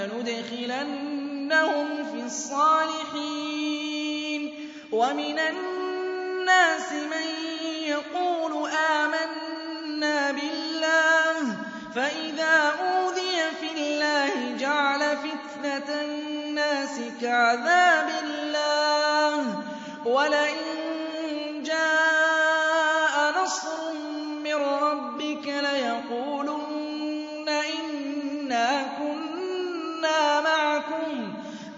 لَنُدْخِلَنَّهُمْ فِي الصَّالِحِينَ وَمِنَ النَّاسِ مَن يَقُولُ آمَنَّا بِاللَّهِ فَإِذَا أُوذِيَ فِي اللَّهِ جَعَلَ فِتْنَةَ النَّاسِ كَعَذَابِ اللَّهِ وَلَئِن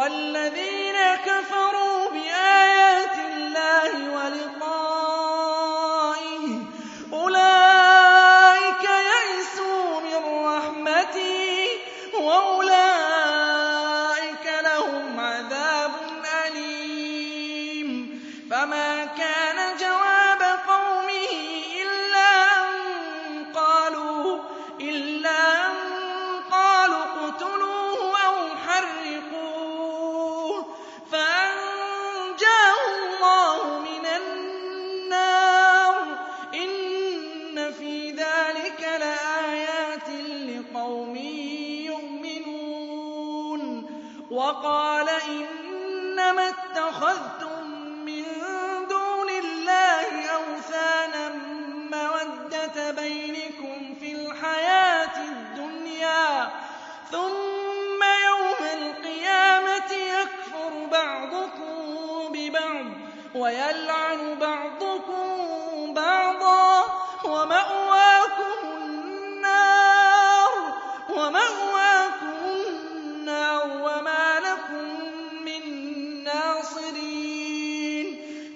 والذين كفروا وقال إنما اتخذتم